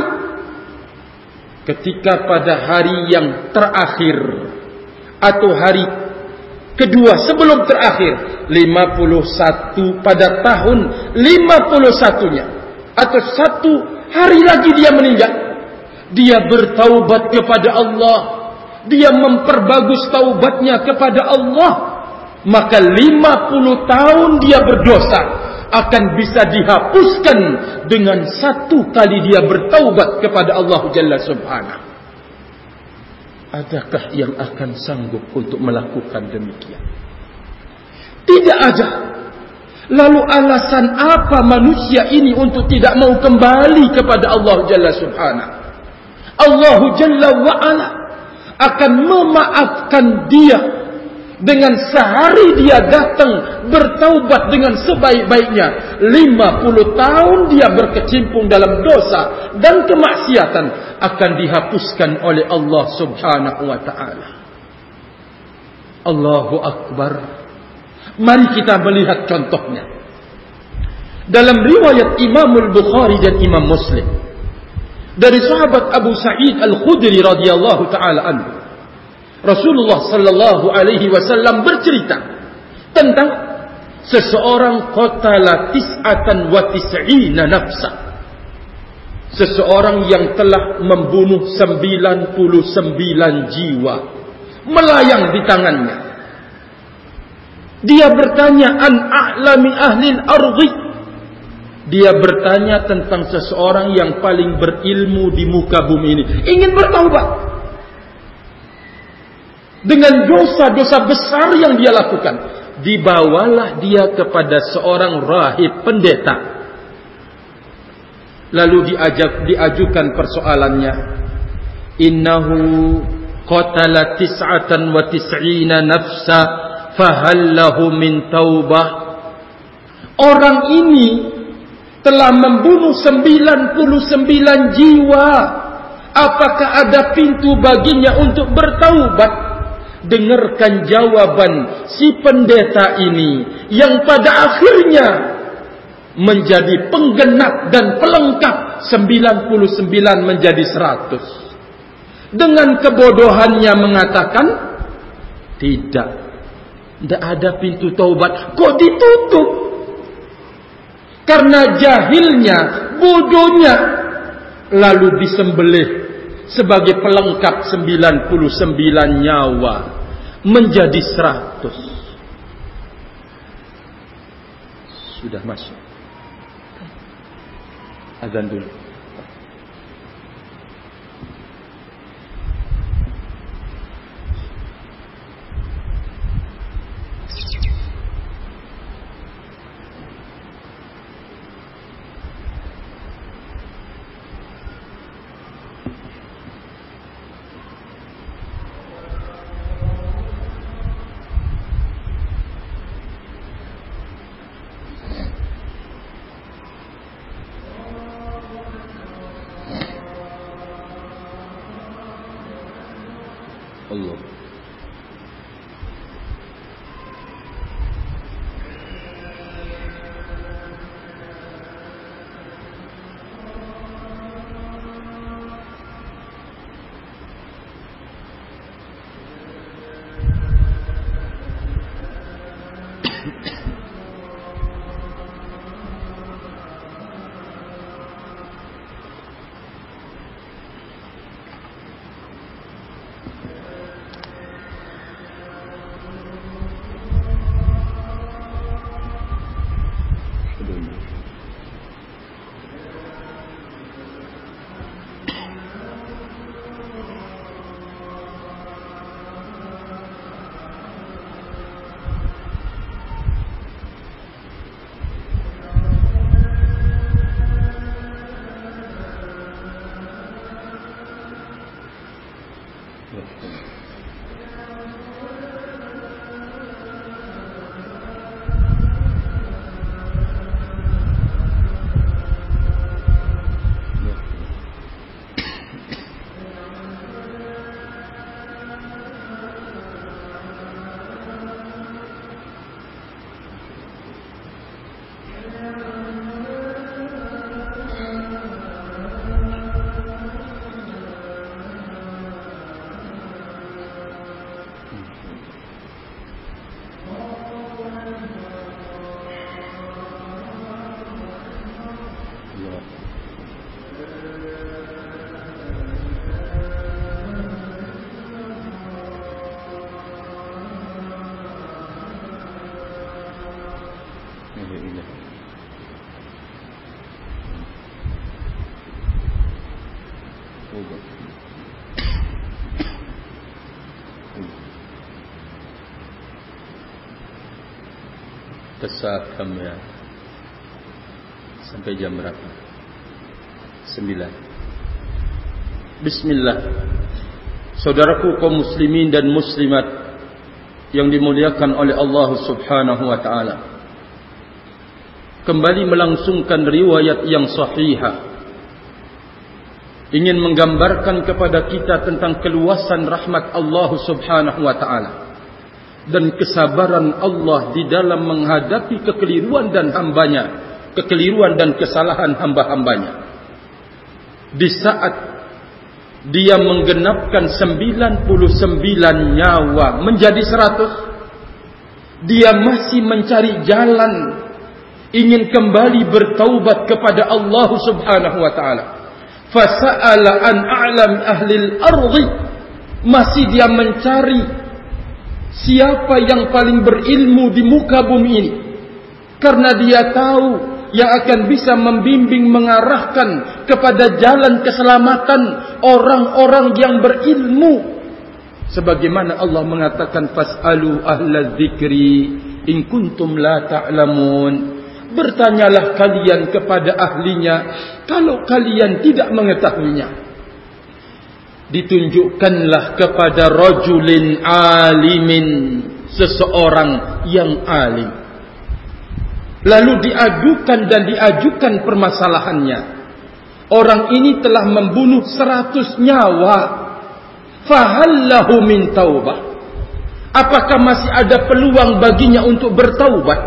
ketika pada hari yang terakhir atau hari kedua sebelum terakhir 51 pada tahun 51 nya atau satu hari lagi dia meninggal. Dia bertaubat kepada Allah. Dia memperbagus taubatnya kepada Allah. Maka 50 tahun dia berdosa akan bisa dihapuskan dengan satu kali dia bertaubat kepada Allah Jalla Subhanahu. Adakah yang akan sanggup untuk melakukan demikian? Tidak ada. Lalu alasan apa manusia ini untuk tidak mau kembali kepada Allah Jalla Subhanahu? Allah Jalla wa'ala akan memaafkan dia dengan sehari dia datang bertaubat dengan sebaik-baiknya. 50 tahun dia berkecimpung dalam dosa dan kemaksiatan akan dihapuskan oleh Allah Subhanahu wa taala. Allahu akbar. Mari kita melihat contohnya. Dalam riwayat Imam Al-Bukhari dan Imam Muslim. Dari sahabat Abu Sa'id Al-Khudri radhiyallahu taala anhu. Rasulullah sallallahu alaihi wasallam bercerita tentang seseorang qatala tis'atan wa tis'ina nafsa. Seseorang yang telah membunuh 99 jiwa melayang di tangannya. Dia bertanya an a'lami ahli al-ardh dia bertanya tentang seseorang yang paling berilmu di muka bumi ini. Ingin bertaubat. Dengan dosa-dosa besar yang dia lakukan. Dibawalah dia kepada seorang rahib pendeta. Lalu diajak, diajukan persoalannya. Innahu qatala tis'atan wa tis'ina nafsa fahallahu min taubah. Orang ini telah membunuh 99 jiwa. Apakah ada pintu baginya untuk bertaubat? Dengarkan jawaban si pendeta ini yang pada akhirnya menjadi penggenap dan pelengkap 99 menjadi 100. Dengan kebodohannya mengatakan tidak. Tidak ada pintu taubat. Kok ditutup? karena jahilnya, bodohnya lalu disembelih sebagai pelengkap 99 nyawa menjadi 100 sudah masuk. Azan dulu Kesakam ya. Sampai jam berapa? Sembilan. Bismillah. Saudaraku kaum muslimin dan muslimat Yang dimuliakan oleh Allah subhanahu wa ta'ala. Kembali melangsungkan riwayat yang sahihah. Ingin menggambarkan kepada kita tentang keluasan rahmat Allah subhanahu wa ta'ala dan kesabaran Allah di dalam menghadapi kekeliruan dan hambanya kekeliruan dan kesalahan hamba-hambanya. Di saat dia menggenapkan 99 nyawa menjadi 100 dia masih mencari jalan ingin kembali bertaubat kepada Allah subhanahu wa ta'ala. Fasa'ala an a'lam ahli al-ardi masih dia mencari siapa yang paling berilmu di muka bumi ini? Karena dia tahu yang akan bisa membimbing mengarahkan kepada jalan keselamatan orang-orang yang berilmu. Sebagaimana Allah mengatakan fasalu ahla dzikri in kuntum la ta'lamun. Bertanyalah kalian kepada ahlinya kalau kalian tidak mengetahuinya ditunjukkanlah kepada rajulin alimin seseorang yang alim. Lalu diajukan dan diajukan permasalahannya. Orang ini telah membunuh seratus nyawa. Fahallahu min taubah. Apakah masih ada peluang baginya untuk bertaubat?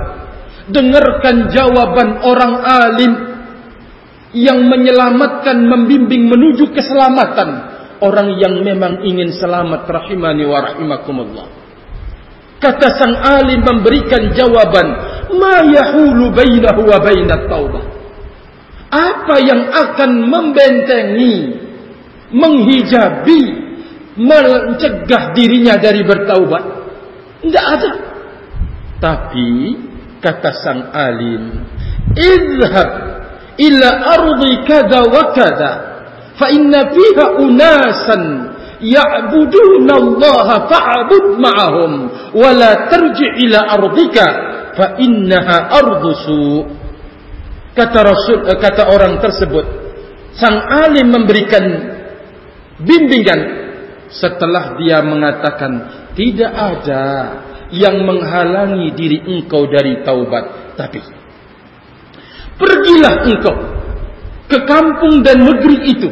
Dengarkan jawaban orang alim yang menyelamatkan membimbing menuju keselamatan orang yang memang ingin selamat rahimani wa rahimakumullah. Kata sang alim memberikan jawaban, ma yahulu bainahu wa bainat taubah. Apa yang akan membentengi, menghijabi, mencegah dirinya dari bertaubat? Tidak ada. Tapi kata sang alim, idhab ila ardi kada wa kada fa inna fiha unasan ya'buduna Allah fa'bud ma'ahum wa la tarji' ila ardika fa innaha ardusu kata rasul eh, kata orang tersebut sang alim memberikan bimbingan setelah dia mengatakan tidak ada yang menghalangi diri engkau dari taubat tapi pergilah engkau ke kampung dan negeri itu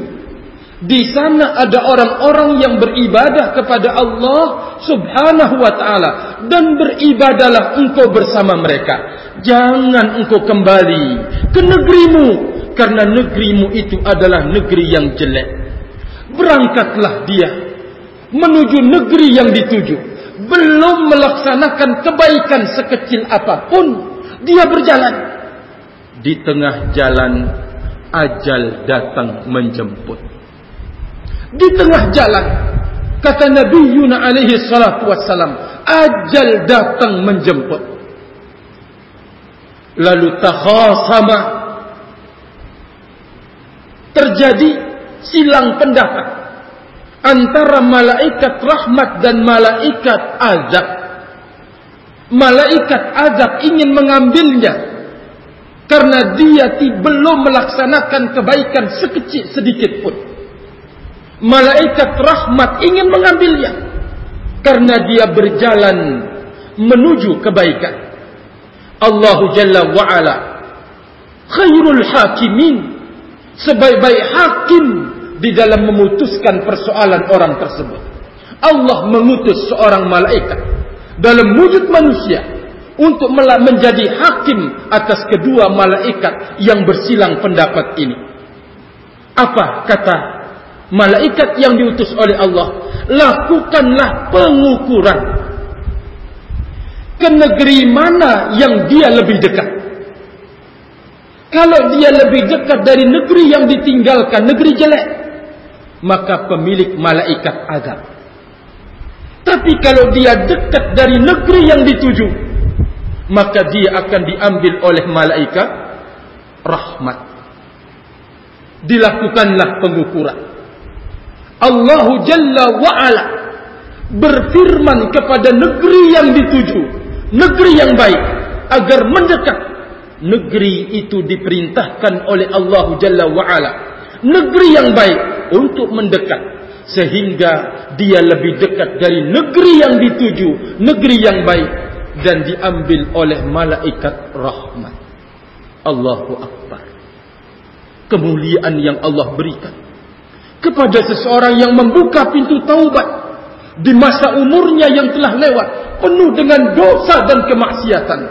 di sana ada orang-orang yang beribadah kepada Allah subhanahu wa ta'ala. Dan beribadalah engkau bersama mereka. Jangan engkau kembali ke negerimu. Karena negerimu itu adalah negeri yang jelek. Berangkatlah dia menuju negeri yang dituju. Belum melaksanakan kebaikan sekecil apapun. Dia berjalan. Di tengah jalan ajal datang menjemput di tengah jalan kata Nabi Yuna alaihi salatu wassalam ajal datang menjemput. Lalu takhasama terjadi silang pendapat antara malaikat rahmat dan malaikat azab. Malaikat azab ingin mengambilnya karena dia belum melaksanakan kebaikan sekecil sedikit pun malaikat rahmat ingin mengambilnya. Karena dia berjalan menuju kebaikan. Allah Jalla wa Ala khairul hakimin sebaik-baik hakim di dalam memutuskan persoalan orang tersebut. Allah mengutus seorang malaikat dalam wujud manusia untuk menjadi hakim atas kedua malaikat yang bersilang pendapat ini. Apa kata malaikat yang diutus oleh Allah lakukanlah pengukuran ke negeri mana yang dia lebih dekat. Kalau dia lebih dekat dari negeri yang ditinggalkan negeri jelek maka pemilik malaikat azab. Tapi kalau dia dekat dari negeri yang dituju maka dia akan diambil oleh malaikat rahmat. Dilakukanlah pengukuran Allah Jalla wa'ala berfirman kepada negeri yang dituju, negeri yang baik, agar mendekat. Negeri itu diperintahkan oleh Allah Jalla wa'ala. Negeri yang baik untuk mendekat. Sehingga dia lebih dekat dari negeri yang dituju, negeri yang baik. Dan diambil oleh malaikat rahmat. Allahu Akbar. Kemuliaan yang Allah berikan kepada seseorang yang membuka pintu taubat di masa umurnya yang telah lewat penuh dengan dosa dan kemaksiatan.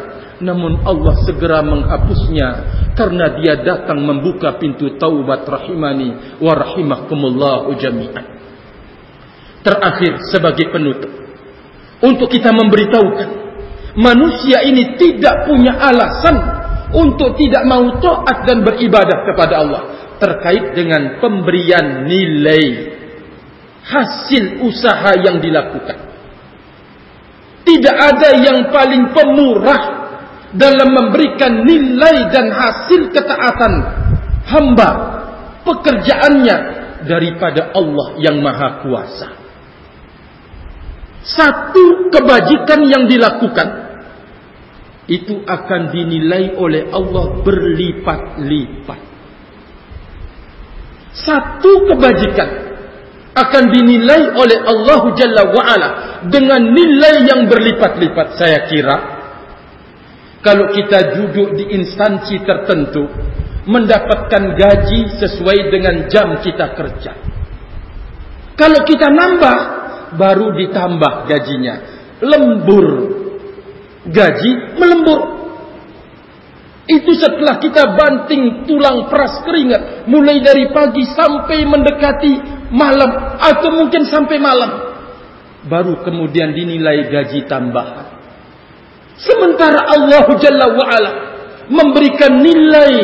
Namun Allah segera menghapusnya karena dia datang membuka pintu taubat rahimani wa rahimakumullah jami'an. Terakhir sebagai penutup. Untuk kita memberitahukan manusia ini tidak punya alasan untuk tidak mau taat dan beribadah kepada Allah terkait dengan pemberian nilai hasil usaha yang dilakukan. Tidak ada yang paling pemurah dalam memberikan nilai dan hasil ketaatan hamba pekerjaannya daripada Allah yang Maha Kuasa. Satu kebajikan yang dilakukan itu akan dinilai oleh Allah berlipat-lipat satu kebajikan akan dinilai oleh Allah Jalla wa'ala dengan nilai yang berlipat-lipat. Saya kira kalau kita duduk di instansi tertentu mendapatkan gaji sesuai dengan jam kita kerja. Kalau kita nambah baru ditambah gajinya. Lembur. Gaji melembur itu setelah kita banting tulang peras keringat. Mulai dari pagi sampai mendekati malam. Atau mungkin sampai malam. Baru kemudian dinilai gaji tambahan. Sementara Allah Jalla wa'ala. Memberikan nilai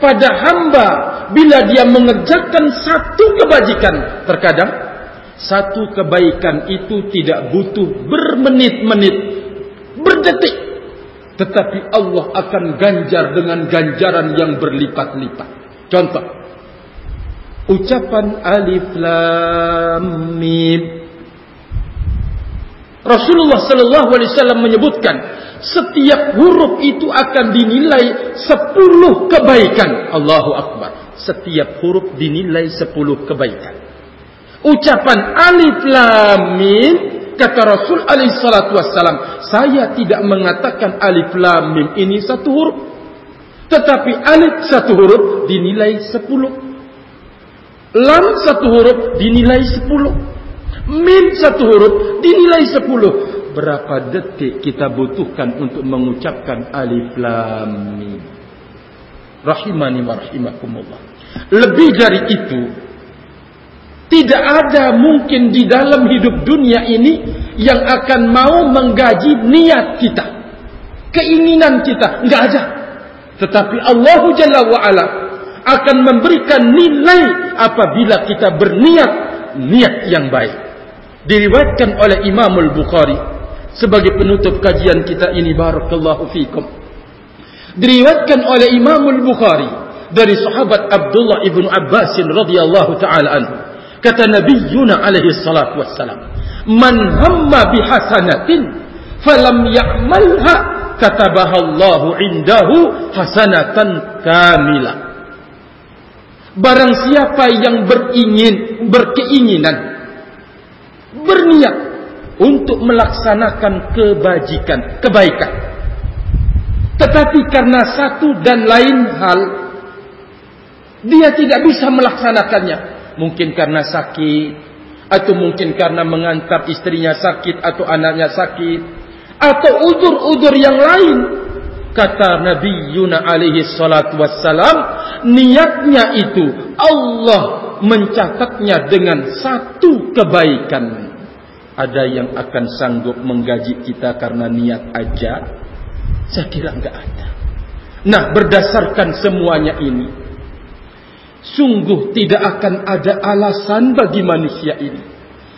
pada hamba. Bila dia mengerjakan satu kebajikan. Terkadang. Satu kebaikan itu tidak butuh bermenit-menit. Berdetik tetapi Allah akan ganjar dengan ganjaran yang berlipat-lipat. Contoh. Ucapan alif lam mim. Rasulullah sallallahu alaihi wasallam menyebutkan setiap huruf itu akan dinilai sepuluh kebaikan. Allahu akbar. Setiap huruf dinilai sepuluh kebaikan. Ucapan alif lam mim kata Rasul alaihi salatu wasallam, saya tidak mengatakan alif lam mim ini satu huruf. Tetapi alif satu huruf dinilai sepuluh. Lam satu huruf dinilai sepuluh. Mim satu huruf dinilai sepuluh. Berapa detik kita butuhkan untuk mengucapkan alif lam mim. Rahimani wa rahimakumullah. Lebih dari itu, tidak ada mungkin di dalam hidup dunia ini yang akan mau menggaji niat kita. Keinginan kita. Enggak ada. Tetapi Allah Jalla wa'ala akan memberikan nilai apabila kita berniat niat yang baik. Diriwayatkan oleh Imam Al-Bukhari sebagai penutup kajian kita ini barakallahu fikum. Diriwayatkan oleh Imam Al-Bukhari dari sahabat Abdullah ibn Abbas radhiyallahu taala anhu kata Nabi Yuna alaihi salatu wassalam man hamma bihasanatin falam ya'malha katabaha Allah indahu hasanatan kamila Barang siapa yang beringin, berkeinginan, berniat untuk melaksanakan kebajikan, kebaikan. Tetapi karena satu dan lain hal, dia tidak bisa melaksanakannya. Mungkin karena sakit, atau mungkin karena mengantar istrinya sakit, atau anaknya sakit, atau udur-udur yang lain. Kata Nabi Yuna alaihi salatu wassalam, niatnya itu Allah mencatatnya dengan satu kebaikan. Ada yang akan sanggup menggaji kita karena niat aja? Saya kira enggak ada. Nah, berdasarkan semuanya ini, sungguh tidak akan ada alasan bagi manusia ini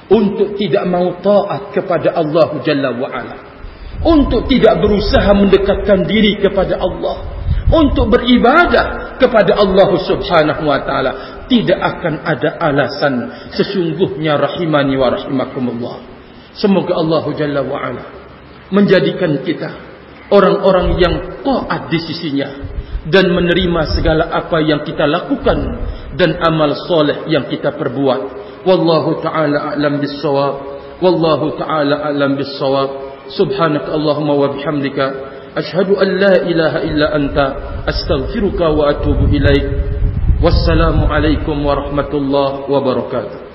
untuk tidak mau taat kepada Allah Jalla wa'ala. Untuk tidak berusaha mendekatkan diri kepada Allah. Untuk beribadah kepada Allah Subhanahu wa taala. Tidak akan ada alasan sesungguhnya rahimani wa rahimakumullah. Semoga Allah Jalla wa ala menjadikan kita orang-orang yang taat di sisinya dan menerima segala apa yang kita lakukan dan amal soleh yang kita perbuat. Wallahu taala alam bissawab. Wallahu taala alam bissawab. Subhanaka Allahumma wa bihamdika ashhadu an la ilaha illa anta astaghfiruka wa atubu ilaik. Wassalamu alaikum warahmatullahi wabarakatuh.